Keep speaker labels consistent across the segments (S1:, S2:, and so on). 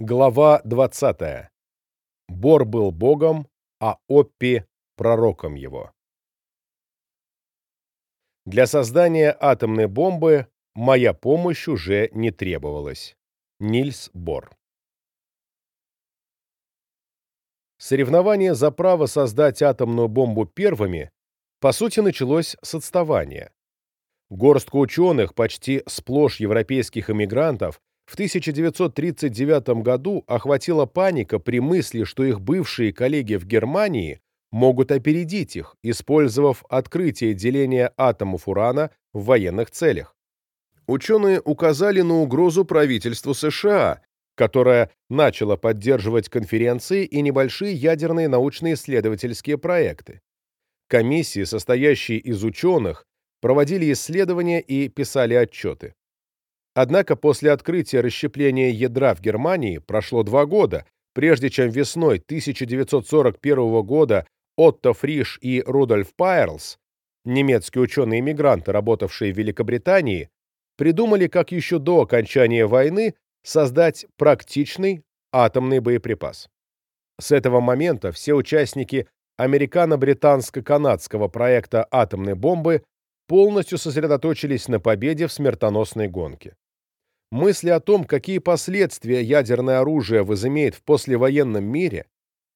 S1: Глава 20. Бор был богом, а Оппи — пророком его. Для создания атомной бомбы моя помощь уже не требовалась. Нильс Бор. Соревнование за право создать атомную бомбу первыми, по сути, началось с отставания. Горстка ученых, почти сплошь европейских эмигрантов, в 1939 году охватила паника при мысли, что их бывшие коллеги в Германии могут опередить их, использовав открытие деления атомов урана в военных целях. Ученые указали на угрозу правительству США, которое начало поддерживать конференции и небольшие ядерные научно-исследовательские проекты. Комиссии, состоящие из ученых, проводили исследования и писали отчеты. Однако после открытия расщепления ядра в Германии прошло два года, прежде чем весной 1941 года Отто Фриш и Рудольф Пайерлс, немецкие ученые-иммигранты, работавшие в Великобритании, придумали, как еще до окончания войны создать практичный атомный боеприпас. С этого момента все участники американо-британско-канадского проекта атомной бомбы полностью сосредоточились на победе в смертоносной гонке. Мысли о том, какие последствия ядерное оружие возымеет в послевоенном мире,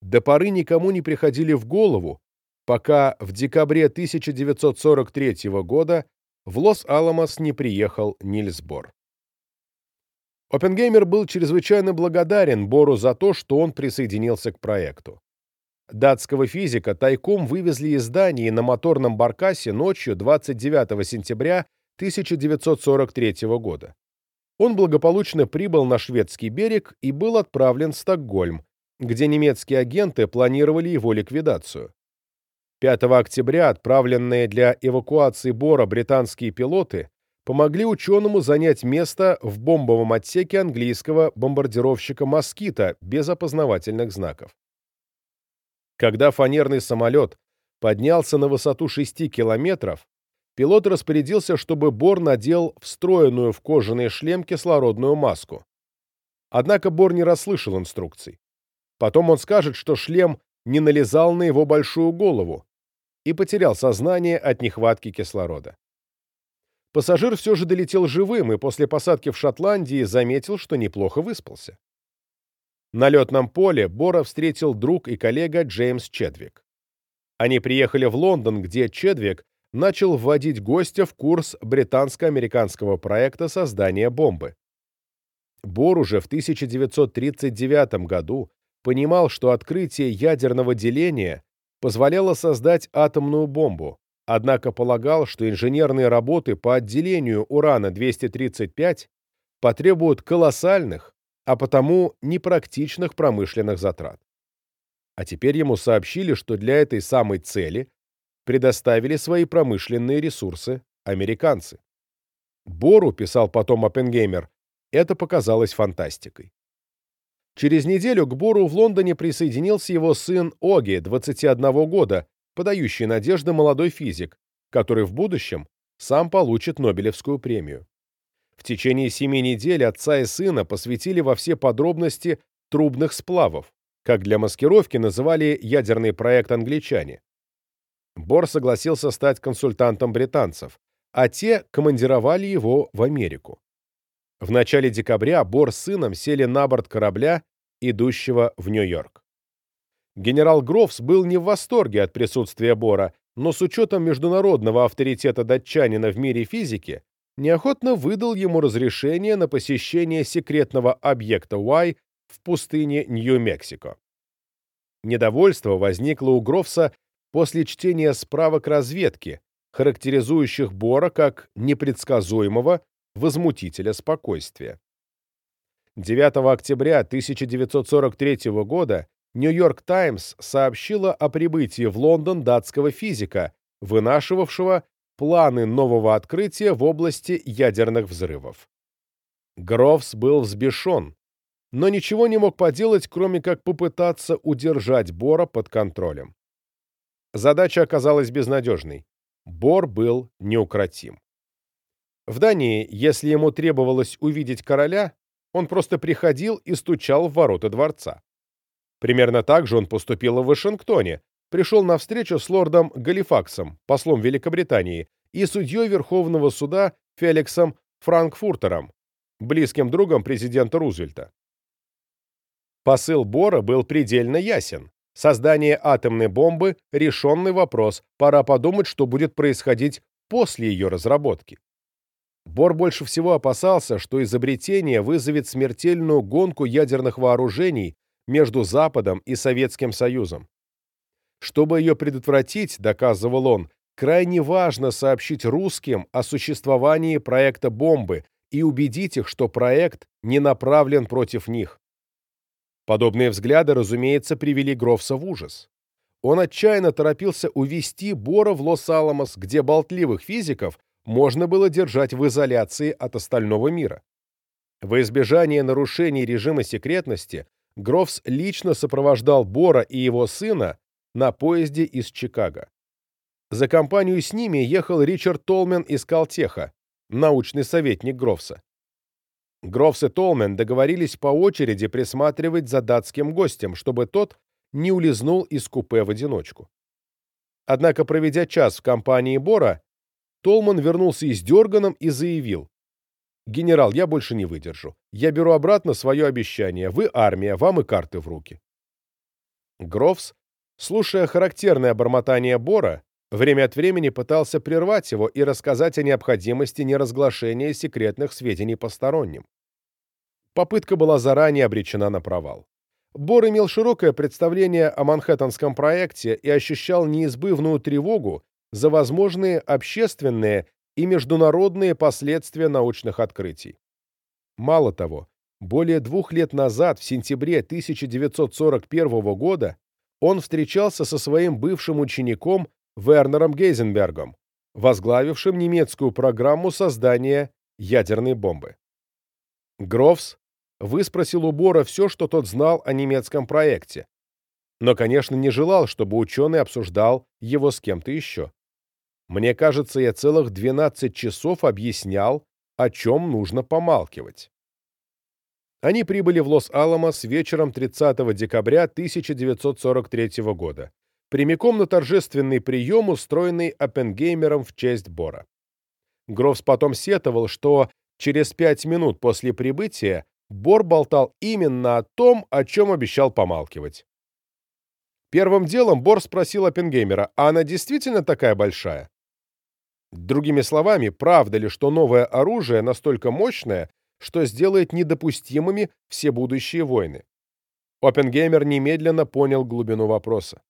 S1: до поры никому не приходили в голову, пока в декабре 1943 года в Лос-Аламос не приехал Нильс. Оппенгеймер был чрезвычайно благодарен Бору за то, что он присоединился к проекту. Датского физика тайком вывезли из Дании на моторном баркасе ночью 29 сентября 1943 года он благополучно прибыл на шведский берег и был отправлен в Стокгольм, где немецкие агенты планировали его ликвидацию. 5 октября отправленные для эвакуации Бора британские пилоты помогли ученому занять место в бомбовом отсеке английского бомбардировщика «Москита» без опознавательных знаков. Когда фанерный самолет поднялся на высоту 6 километров, пилот распорядился, чтобы Бор надел встроенную в кожаный шлем кислородную маску. Однако Бор не расслышал инструкций. Потом он скажет, что шлем не налезал на его большую голову и потерял сознание от нехватки кислорода. Пассажир все же долетел живым и после посадки в Шотландии заметил, что неплохо выспался. На летном поле Бора встретил друг и коллега Джеймс Чедвик. Они приехали в Лондон, где Чедвик начал вводить гостя в курс британско-американского проекта создания бомбы. Бор уже в 1939 году понимал, что открытие ядерного деления позволяло создать атомную бомбу, однако полагал, что инженерные работы по отделению урана-235 потребуют колоссальных, а потому непрактичных промышленных затрат. А теперь ему сообщили, что для этой самой цели предоставили свои промышленные ресурсы американцы. Бору, писал потом Оппенгеймер, это показалось фантастикой. Через неделю к Бору в Лондоне присоединился его сын Оги, 21 года, подающий надежды молодой физик, который в будущем сам получит Нобелевскую премию. В течение семи недель отца и сына посвятили во все подробности трубных сплавов, как для маскировки называли ядерный проект англичане. Бор согласился стать консультантом британцев, а те командировали его в Америку. В начале декабря Бор с сыном сели на борт корабля, идущего в Нью-Йорк. Генерал Грофс был не в восторге от присутствия Бора, но с учетом международного авторитета датчанина в мире физики неохотно выдал ему разрешение на посещение секретного объекта Y в пустыне Нью-Мексико. Недовольство возникло у Грофса после чтения справок разведки, характеризующих Бора как непредсказуемого возмутителя спокойствия. 9 октября 1943 года Нью-Йорк Таймс сообщила о прибытии в Лондон датского физика, вынашивавшего планы нового открытия в области ядерных взрывов. Грофс был взбешен, но ничего не мог поделать, кроме как попытаться удержать Бора под контролем. Задача оказалась безнадежной. Бор был неукротим. В Дании, если ему требовалось увидеть короля, он просто приходил и стучал в ворота дворца. Примерно так же он поступил в Вашингтоне, пришел на встречу с лордом Галифаксом, послом Великобритании, и судьей Верховного суда Феликсом Франкфуртером, близким другом президента Рузвельта. Посыл Бора был предельно ясен. Создание атомной бомбы – решенный вопрос, пора подумать, что будет происходить после ее разработки. Бор больше всего опасался, что изобретение вызовет смертельную гонку ядерных вооружений между Западом и Советским Союзом. Чтобы ее предотвратить, доказывал он, крайне важно сообщить русским о существовании проекта бомбы и убедить их, что проект не направлен против них. Подобные взгляды, разумеется, привели Грофса в ужас. Он отчаянно торопился увезти Бора в Лос-Аламос, где болтливых физиков можно было держать в изоляции от остального мира. Во избежание нарушений режима секретности Гровс лично сопровождал Бора и его сына на поезде из Чикаго. За компанию с ними ехал Ричард Толмен из Калтеха, научный советник Гровса. Гровс и Толмен договорились по очереди присматривать за датским гостем, чтобы тот не улизнул из купе в одиночку. Однако, проведя час в компании Бора, Толман вернулся издерганным и заявил. «Генерал, я больше не выдержу. Я беру обратно свое обещание. Вы армия, вам и карты в руки». Грофс, слушая характерное бормотание Бора, время от времени пытался прервать его и рассказать о необходимости неразглашения секретных сведений посторонним. Попытка была заранее обречена на провал. Бор имел широкое представление о Манхэттенском проекте и ощущал неизбывную тревогу за возможные общественные и международные последствия научных открытий. Мало того, более двух лет назад, в сентябре 1941 года, он встречался со своим бывшим учеником Вернером Гейзенбергом, возглавившим немецкую программу создания ядерной бомбы. Грофс выспросил у Бора все, что тот знал о немецком проекте, но, конечно, не желал, чтобы ученый обсуждал его с кем-то еще. Мне кажется, я целых 12 часов объяснял, о чем нужно помалкивать. Они прибыли в Лос-Аламос вечером 30 декабря 1943 года прямиком на торжественный прием, устроенный Оппенгеймером в честь Бора. Грофс потом сетовал, что через пять минут после прибытия Бор болтал именно о том, о чем обещал помалкивать. Первым делом Бор спросил Оппенгеймера, а она действительно такая большая? Другими словами, правда ли, что новое оружие настолько мощное, что сделает недопустимыми все будущие войны? Оппенгеймер немедленно понял глубину вопроса.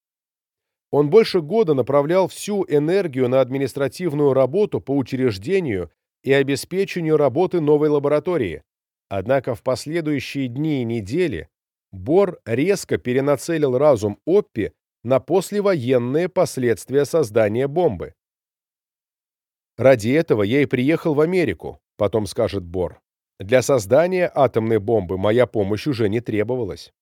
S1: Он больше года направлял всю энергию на административную работу по учреждению и обеспечению работы новой лаборатории. Однако в последующие дни и недели Бор резко перенацелил разум Оппи на послевоенные последствия создания бомбы. «Ради этого я и приехал в Америку», — потом скажет Бор. «Для создания атомной бомбы моя помощь уже не требовалась».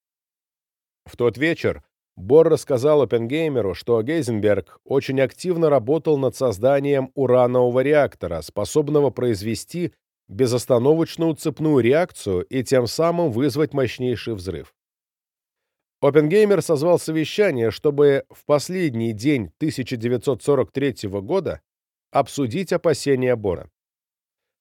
S1: В тот вечер Бор рассказал Оппенгеймеру, что Гейзенберг очень активно работал над созданием уранового реактора, способного произвести безостановочную цепную реакцию и тем самым вызвать мощнейший взрыв. Оппенгеймер созвал совещание, чтобы в последний день 1943 года обсудить опасения Бора.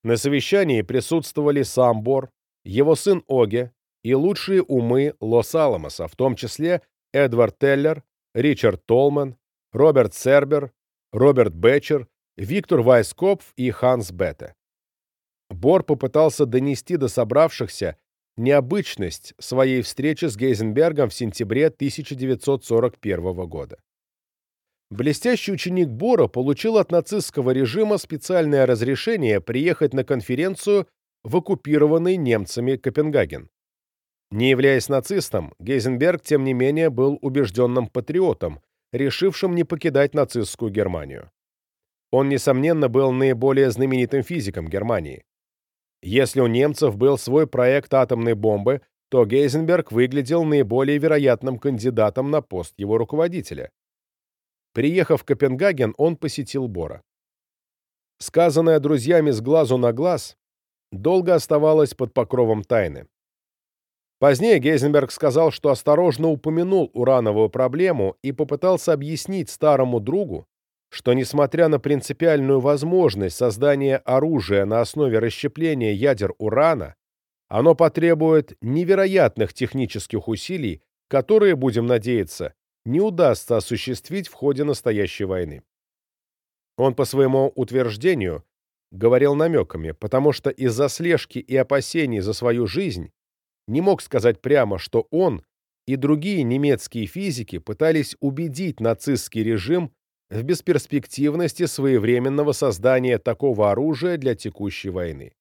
S1: На совещании присутствовали сам Бор, его сын Оге и лучшие умы Лос-Аламоса, в том числе Эдвард Теллер, Ричард Толман, Роберт Сербер, Роберт Бетчер, Виктор Вайскопф и Ханс Бетте. Бор попытался донести до собравшихся необычность своей встречи с Гейзенбергом в сентябре 1941 года. Блестящий ученик Бора получил от нацистского режима специальное разрешение приехать на конференцию в оккупированный немцами Копенгаген. Не являясь нацистом, Гейзенберг, тем не менее, был убежденным патриотом, решившим не покидать нацистскую Германию. Он, несомненно, был наиболее знаменитым физиком Германии. Если у немцев был свой проект атомной бомбы, то Гейзенберг выглядел наиболее вероятным кандидатом на пост его руководителя. Приехав в Копенгаген, он посетил Бора. Сказанное друзьями с глазу на глаз, долго оставалась под покровом тайны. Позднее Гейзенберг сказал, что осторожно упомянул урановую проблему и попытался объяснить старому другу, что, несмотря на принципиальную возможность создания оружия на основе расщепления ядер урана, оно потребует невероятных технических усилий, которые, будем надеяться, не удастся осуществить в ходе настоящей войны. Он по своему утверждению говорил намеками, потому что из-за слежки и опасений за свою жизнь не мог сказать прямо, что он и другие немецкие физики пытались убедить нацистский режим в бесперспективности своевременного создания такого оружия для текущей войны.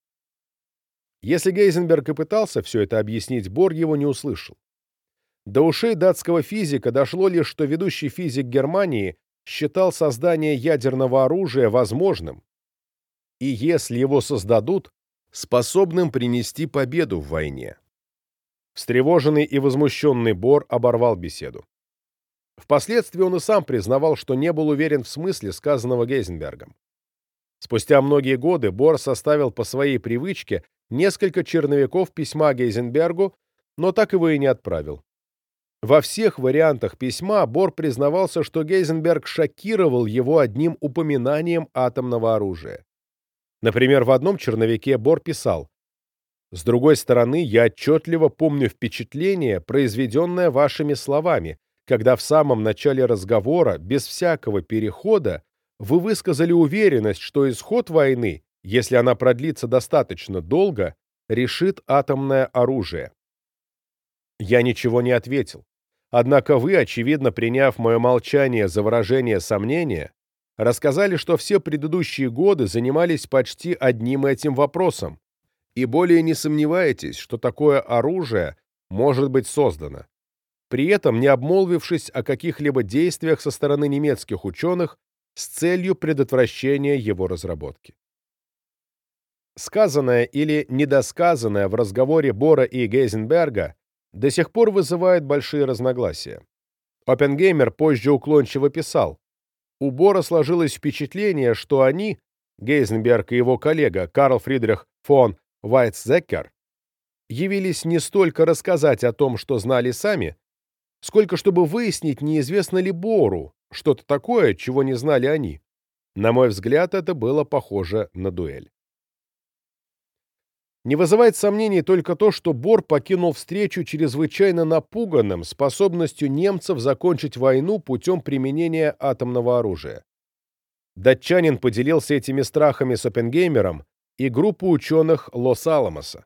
S1: Если Гейзенберг и пытался все это объяснить, Бор его не услышал. До ушей датского физика дошло лишь, что ведущий физик Германии считал создание ядерного оружия возможным, и если его создадут, способным принести победу в войне. Встревоженный и возмущенный Бор оборвал беседу. Впоследствии он и сам признавал, что не был уверен в смысле сказанного Гейзенбергом. Спустя многие годы Бор составил по своей привычке несколько черновиков письма Гейзенбергу, но так его и не отправил. Во всех вариантах письма Бор признавался, что Гейзенберг шокировал его одним упоминанием атомного оружия. Например, в одном черновике Бор писал «С другой стороны, я отчетливо помню впечатление, произведенное вашими словами, когда в самом начале разговора, без всякого перехода, вы высказали уверенность, что исход войны, если она продлится достаточно долго, решит атомное оружие. Я ничего не ответил. Однако вы, очевидно приняв мое молчание за выражение сомнения, рассказали, что все предыдущие годы занимались почти одним этим вопросом, и более не сомневаетесь, что такое оружие может быть создано при этом не обмолвившись о каких-либо действиях со стороны немецких ученых с целью предотвращения его разработки. Сказанное или недосказанное в разговоре Бора и Гейзенберга до сих пор вызывает большие разногласия. Оппенгеймер позже уклончиво писал, у Бора сложилось впечатление, что они, Гейзенберг и его коллега Карл Фридрих фон Вайтцекер, явились не столько рассказать о том, что знали сами, сколько чтобы выяснить, неизвестно ли Бору что-то такое, чего не знали они. На мой взгляд, это было похоже на дуэль. Не вызывает сомнений только то, что Бор покинул встречу чрезвычайно напуганным способностью немцев закончить войну путем применения атомного оружия. Датчанин поделился этими страхами с Оппенгеймером и группой ученых Лос-Аламоса.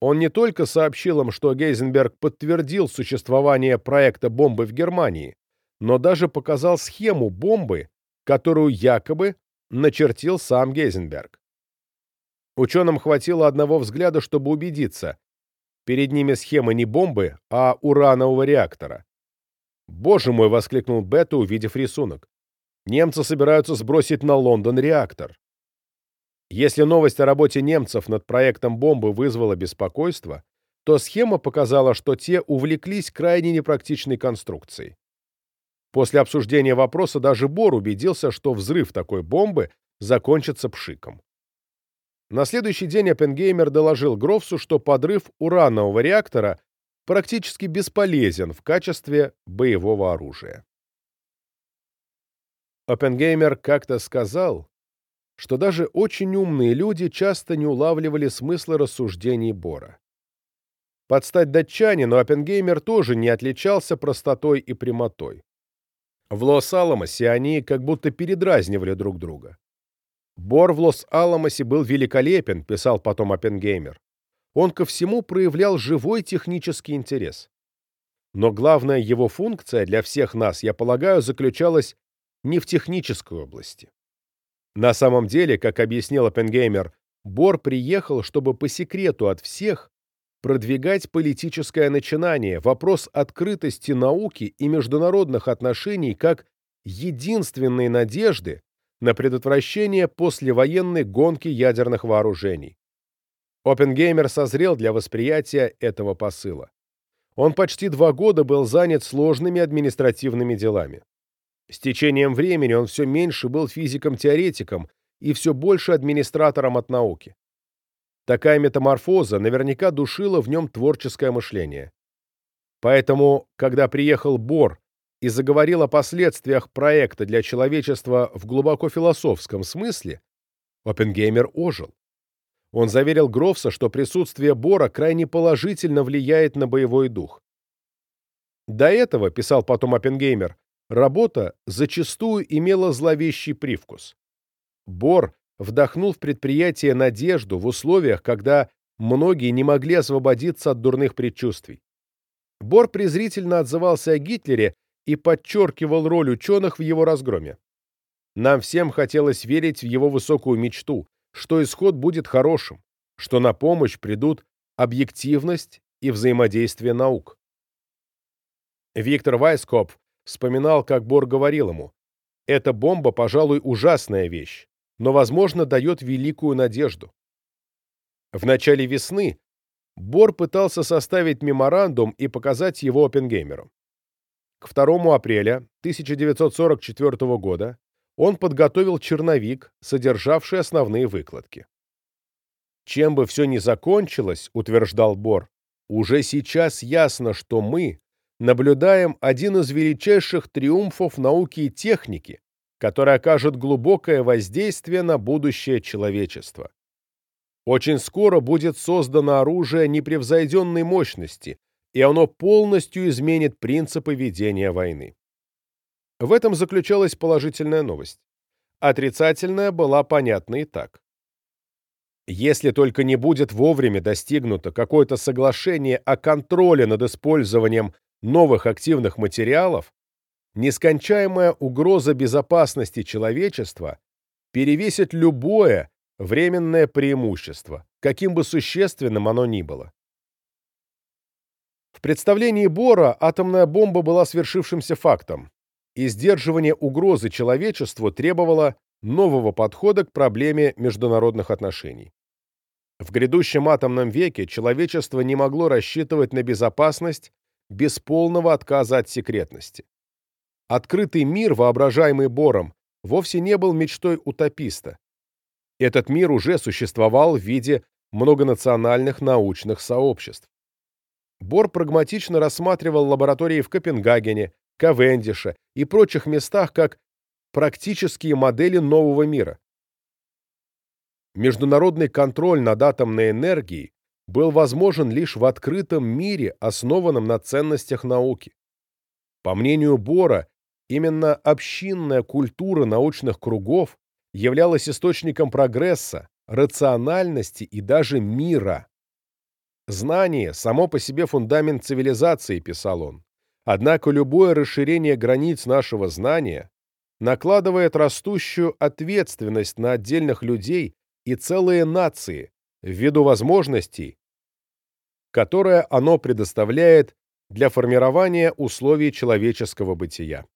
S1: Он не только сообщил им, что Гейзенберг подтвердил существование проекта бомбы в Германии, но даже показал схему бомбы, которую якобы начертил сам Гейзенберг. Ученым хватило одного взгляда, чтобы убедиться. Перед ними схема не бомбы, а уранового реактора. «Боже мой!» — воскликнул Бетта, увидев рисунок. «Немцы собираются сбросить на Лондон реактор». Если новость о работе немцев над проектом бомбы вызвала беспокойство, то схема показала, что те увлеклись крайне непрактичной конструкцией. После обсуждения вопроса даже Бор убедился, что взрыв такой бомбы закончится пшиком. На следующий день Оппенгеймер доложил Грофсу, что подрыв уранового реактора практически бесполезен в качестве боевого оружия. Оппенгеймер как-то сказал, что даже очень умные люди часто не улавливали смысла рассуждений Бора. Под стать датчанину Оппенгеймер тоже не отличался простотой и прямотой. В Лос-Аламосе они как будто передразнивали друг друга. «Бор в Лос-Аламосе был великолепен», — писал потом Оппенгеймер. Он ко всему проявлял живой технический интерес. Но главная его функция для всех нас, я полагаю, заключалась не в технической области. На самом деле, как объяснил Оппенгеймер, Бор приехал, чтобы по секрету от всех продвигать политическое начинание, вопрос открытости науки и международных отношений как единственной надежды на предотвращение послевоенной гонки ядерных вооружений. Оппенгеймер созрел для восприятия этого посыла. Он почти два года был занят сложными административными делами. С течением времени он все меньше был физиком-теоретиком и все больше администратором от науки. Такая метаморфоза наверняка душила в нем творческое мышление. Поэтому, когда приехал Бор и заговорил о последствиях проекта для человечества в глубоко философском смысле, Оппенгеймер ожил. Он заверил Грофса, что присутствие Бора крайне положительно влияет на боевой дух. До этого, писал потом Оппенгеймер, работа зачастую имела зловещий привкус. Бор вдохнул в предприятие надежду в условиях, когда многие не могли освободиться от дурных предчувствий. Бор презрительно отзывался о Гитлере и подчеркивал роль ученых в его разгроме. Нам всем хотелось верить в его высокую мечту, что исход будет хорошим, что на помощь придут объективность и взаимодействие наук. Виктор Вайскопф вспоминал, как Бор говорил ему, «Эта бомба, пожалуй, ужасная вещь, но, возможно, дает великую надежду». В начале весны Бор пытался составить меморандум и показать его Оппенгеймеру. К 2 апреля 1944 года он подготовил черновик, содержавший основные выкладки. Чем бы все ни закончилось, утверждал Бор, уже сейчас ясно, что мы наблюдаем один из величайших триумфов науки и техники, который окажет глубокое воздействие на будущее человечества. Очень скоро будет создано оружие непревзойденной мощности, и оно полностью изменит принципы ведения войны. В этом заключалась положительная новость. Отрицательная была понятна и так. Если только не будет вовремя достигнуто какое-то соглашение о контроле над использованием новых активных материалов, нескончаемая угроза безопасности человечества перевесит любое временное преимущество, каким бы существенным оно ни было. В представлении Бора атомная бомба была свершившимся фактом, и сдерживание угрозы человечеству требовало нового подхода к проблеме международных отношений. В грядущем атомном веке человечество не могло рассчитывать на безопасность без полного отказа от секретности. Открытый мир, воображаемый Бором, вовсе не был мечтой утописта. Этот мир уже существовал в виде многонациональных научных сообществ. Бор прагматично рассматривал лаборатории в Копенгагене, Кавендише и прочих местах как практические модели нового мира. Международный контроль над атомной энергией был возможен лишь в открытом мире, основанном на ценностях науки. По мнению Бора, именно общинная культура научных кругов являлась источником прогресса, рациональности и даже мира. Знание – само по себе фундамент цивилизации, писал он. Однако любое расширение границ нашего знания накладывает растущую ответственность на отдельных людей и целые нации ввиду возможностей, которые оно предоставляет для формирования условий человеческого бытия.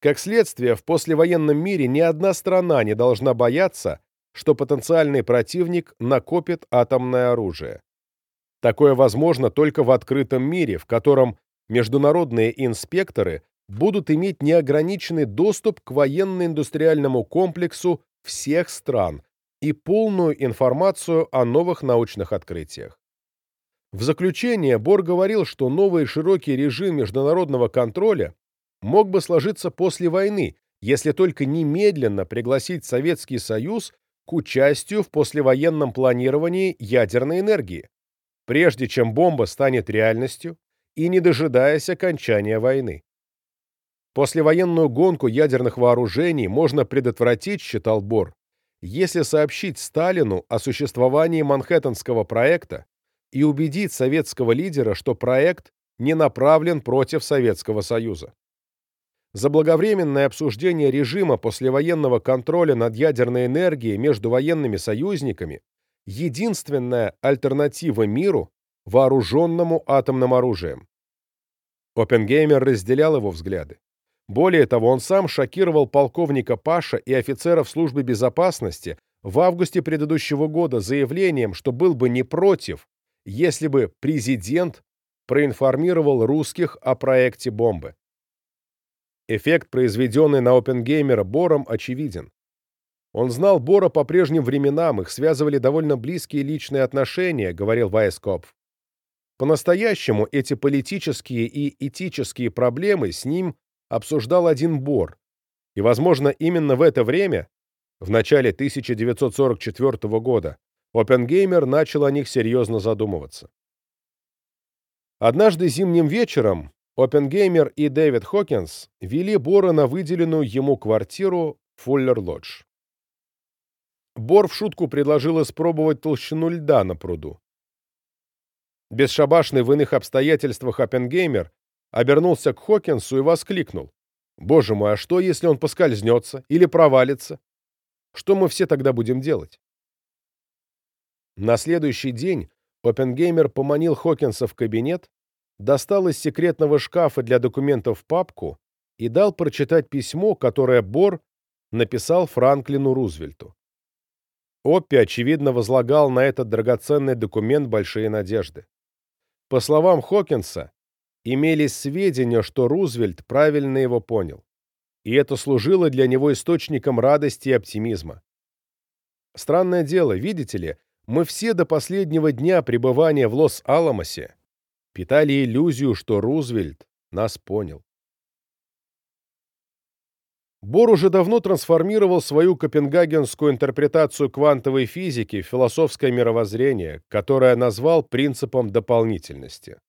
S1: Как следствие, в послевоенном мире ни одна страна не должна бояться, что потенциальный противник накопит атомное оружие. Такое возможно только в открытом мире, в котором международные инспекторы будут иметь неограниченный доступ к военно-индустриальному комплексу всех стран и полную информацию о новых научных открытиях. В заключение Бор говорил, что новый широкий режим международного контроля мог бы сложиться после войны, если только немедленно пригласить Советский Союз к участию в послевоенном планировании ядерной энергии, прежде чем бомба станет реальностью и не дожидаясь окончания войны. Послевоенную гонку ядерных вооружений можно предотвратить, считал Бор, если сообщить Сталину о существовании Манхэттенского проекта и убедить советского лидера, что проект не направлен против Советского Союза. Заблаговременное обсуждение режима послевоенного контроля над ядерной энергией между военными союзниками единственная альтернатива миру, вооруженному атомным оружием. Оппенгеймер разделял его взгляды. Более того, он сам шокировал полковника Паша и офицеров службы безопасности в августе предыдущего года заявлением, что был бы не против, если бы президент проинформировал русских о проекте бомбы. Эффект, произведенный на Оппенгеймера Бором, очевиден. Он знал Бора по прежним временам, их связывали довольно близкие личные отношения, говорил Вайскопф. По-настоящему эти политические и этические проблемы с ним обсуждал один Бор, и, возможно, именно в это время, в начале 1944 года, Оппенгеймер начал о них серьезно задумываться. Однажды зимним вечером Оппенгеймер и Дэвид Хокинс вели Бора на выделенную ему квартиру Фуллер-Лодж. Бор в шутку предложил испробовать толщину льда на пруду. Бесшабашный в иных обстоятельствах Оппенгеймер обернулся к Хокинсу и воскликнул. «Боже мой, а что, если он поскользнется или провалится? Что мы все тогда будем делать?» На следующий день Оппенгеймер поманил Хокинса в кабинет, достал из секретного шкафа для документов папку и дал прочитать письмо, которое Бор написал Франклину Рузвельту. Оппи, очевидно, возлагал на этот драгоценный документ большие надежды. По словам Хокинса, имелись сведения, что Рузвельт правильно его понял, и это служило для него источником радости и оптимизма. Странное дело, видите ли, мы все до последнего дня пребывания в Лос-Аламосе питали иллюзию, что Рузвельт нас понял. Бор уже давно трансформировал свою копенгагенскую интерпретацию квантовой физики в философское мировоззрение, которое назвал принципом дополнительности.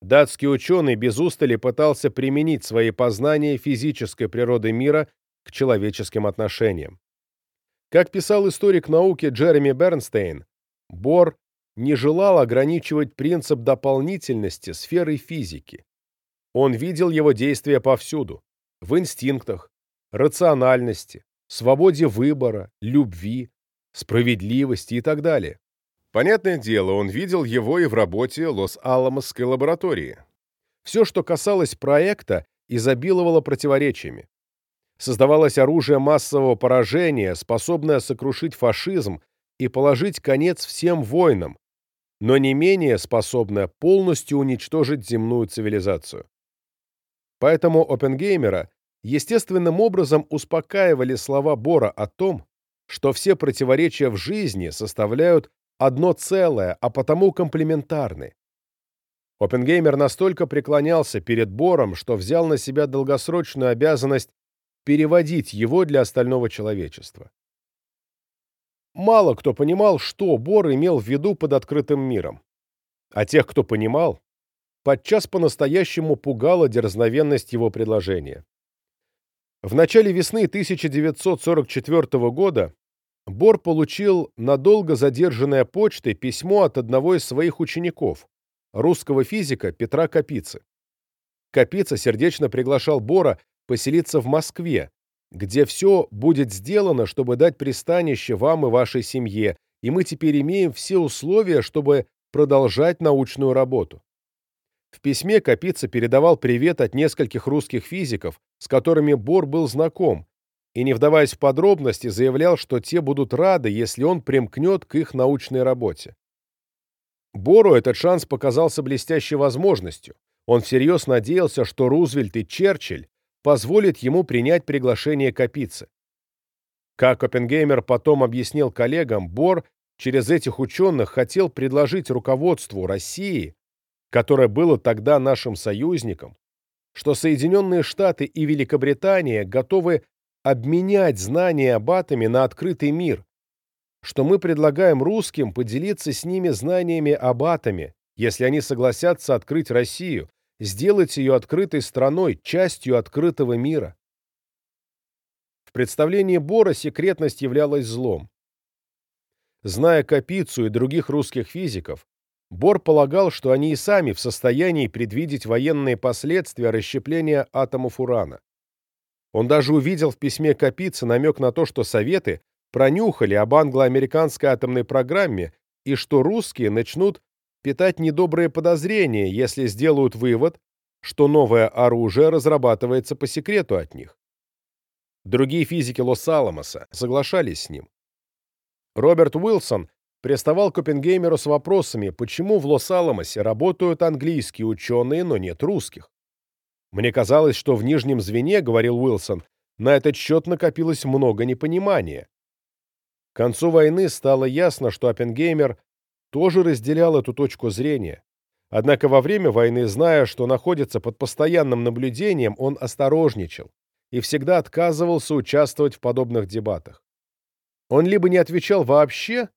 S1: Датский ученый без устали пытался применить свои познания физической природы мира к человеческим отношениям. Как писал историк науки Джереми Бернстейн, Бор не желал ограничивать принцип дополнительности сферой физики. Он видел его действия повсюду – в инстинктах, рациональности, свободе выбора, любви, справедливости и так далее. Понятное дело, он видел его и в работе Лос-Аламосской лаборатории. Все, что касалось проекта, изобиловало противоречиями. Создавалось оружие массового поражения, способное сокрушить фашизм и положить конец всем войнам, но не менее способное полностью уничтожить земную цивилизацию. Поэтому Оппенгеймера естественным образом успокаивали слова Бора о том, что все противоречия в жизни составляют одно целое, а потому комплементарны. Оппенгеймер настолько преклонялся перед Бором, что взял на себя долгосрочную обязанность переводить его для остального человечества. Мало кто понимал, что Бор имел в виду под открытым миром. А тех, кто понимал, подчас по-настоящему пугала дерзновенность его предложения. В начале весны 1944 года Бор получил надолго задержанное почтой письмо от одного из своих учеников, русского физика Петра Капицы. Капица сердечно приглашал Бора поселиться в Москве, где все будет сделано, чтобы дать пристанище вам и вашей семье, и мы теперь имеем все условия, чтобы продолжать научную работу. В письме Капица передавал привет от нескольких русских физиков, с которыми Бор был знаком, и, не вдаваясь в подробности, заявлял, что те будут рады, если он примкнет к их научной работе. Бору этот шанс показался блестящей возможностью. Он всерьез надеялся, что Рузвельт и Черчилль позволят ему принять приглашение Капицы. Как Оппенгеймер потом объяснил коллегам, Бор через этих ученых хотел предложить руководству России которое было тогда нашим союзником, что Соединенные Штаты и Великобритания готовы обменять знания об атоме на открытый мир, что мы предлагаем русским поделиться с ними знаниями об атоме, если они согласятся открыть Россию, сделать ее открытой страной, частью открытого мира. В представлении Бора секретность являлась злом. Зная Капицу и других русских физиков, Бор полагал, что они и сами в состоянии предвидеть военные последствия расщепления атомов урана. Он даже увидел в письме Капицы намек на то, что Советы пронюхали об англо-американской атомной программе и что русские начнут питать недобрые подозрения, если сделают вывод, что новое оружие разрабатывается по секрету от них. Другие физики Лос-Аламоса соглашались с ним. Роберт Уилсон приставал к Оппенгеймеру с вопросами, почему в Лос-Аламосе работают английские ученые, но нет русских. «Мне казалось, что в нижнем звене, — говорил Уилсон, — на этот счет накопилось много непонимания. концу войны стало ясно, что Оппенгеймер тоже разделял эту точку зрения. Однако во время войны, зная, что находится под постоянным наблюдением, он осторожничал и всегда отказывался участвовать в подобных дебатах. Он либо не отвечал вообще,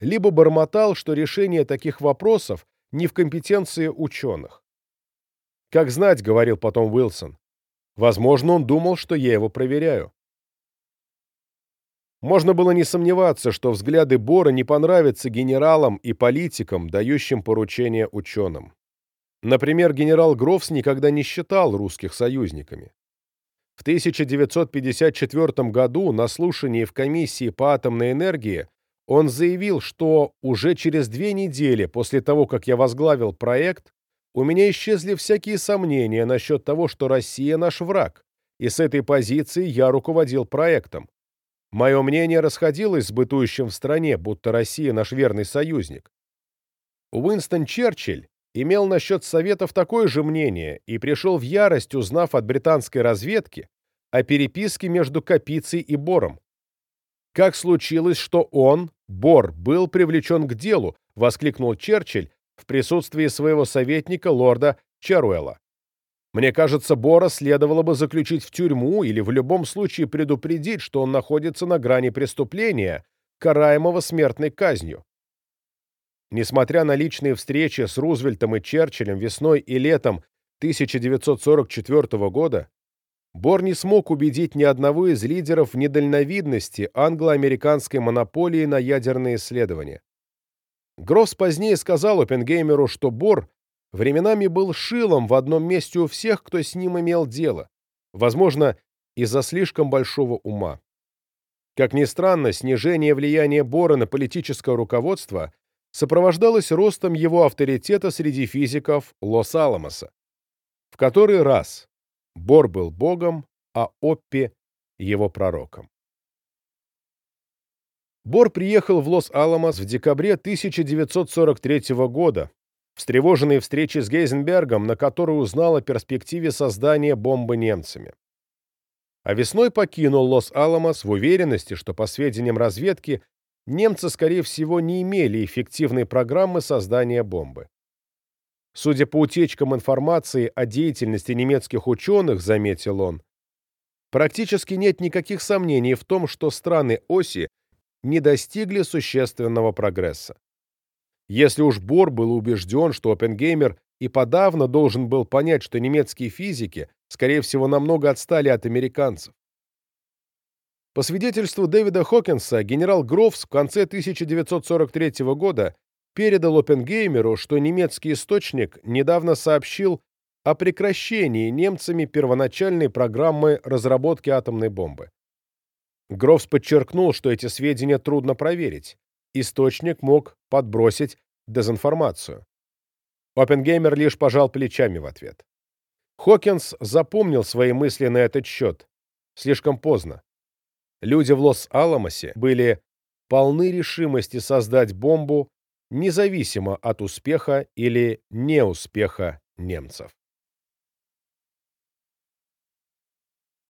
S1: либо бормотал, что решение таких вопросов не в компетенции ученых. «Как знать», — говорил потом Уилсон, — «возможно, он думал, что я его проверяю». Можно было не сомневаться, что взгляды Бора не понравятся генералам и политикам, дающим поручения ученым. Например, генерал Грофс никогда не считал русских союзниками. В 1954 году на слушании в комиссии по атомной энергии он заявил, что уже через две недели после того, как я возглавил проект, у меня исчезли всякие сомнения насчет того, что Россия наш враг, и с этой позиции я руководил проектом. Мое мнение расходилось с бытующим в стране, будто Россия наш верный союзник. Уинстон Черчилль имел насчет Советов такое же мнение и пришел в ярость, узнав от британской разведки о переписке между Капицей и Бором. Как случилось, что он, Бор, был привлечен к делу, воскликнул Черчилль в присутствии своего советника лорда Чаруэлла. Мне кажется, Бора следовало бы заключить в тюрьму или в любом случае предупредить, что он находится на грани преступления, караемого смертной казнью. Несмотря на личные встречи с Рузвельтом и Черчиллем весной и летом 1944 года, Бор не смог убедить ни одного из лидеров в недальновидности англо-американской монополии на ядерные исследования. Гросс позднее сказал Оппенгеймеру, что Бор временами был шилом в одном месте у всех, кто с ним имел дело, возможно, из-за слишком большого ума. Как ни странно, снижение влияния Бора на политическое руководство сопровождалось ростом его авторитета среди физиков Лос-Аламоса. В который раз Бор был богом, а Оппи — его пророком. Бор приехал в Лос-Аламос в декабре 1943 года, встревоженный встречей с Гейзенбергом, на которой узнал о перспективе создания бомбы немцами. А весной покинул Лос-Аламос в уверенности, что, по сведениям разведки, немцы, скорее всего, не имели эффективной программы создания бомбы. Судя по утечкам информации о деятельности немецких ученых, заметил он, практически нет никаких сомнений в том, что страны оси не достигли существенного прогресса. Если уж Бор был убежден, что Оппенгеймер и подавно должен был понять, что немецкие физики, скорее всего, намного отстали от американцев. По свидетельству Дэвида Хокинса, генерал Грофс в конце 1943 года передал Оппенгеймеру, что немецкий источник недавно сообщил о прекращении немцами первоначальной программы разработки атомной бомбы. Грофс подчеркнул, что эти сведения трудно проверить. Источник мог подбросить дезинформацию. Оппенгеймер лишь пожал плечами в ответ. Хокинс запомнил свои мысли на этот счет. Слишком поздно. Люди в Лос-Аламосе были полны решимости создать бомбу независимо от успеха или неуспеха немцев.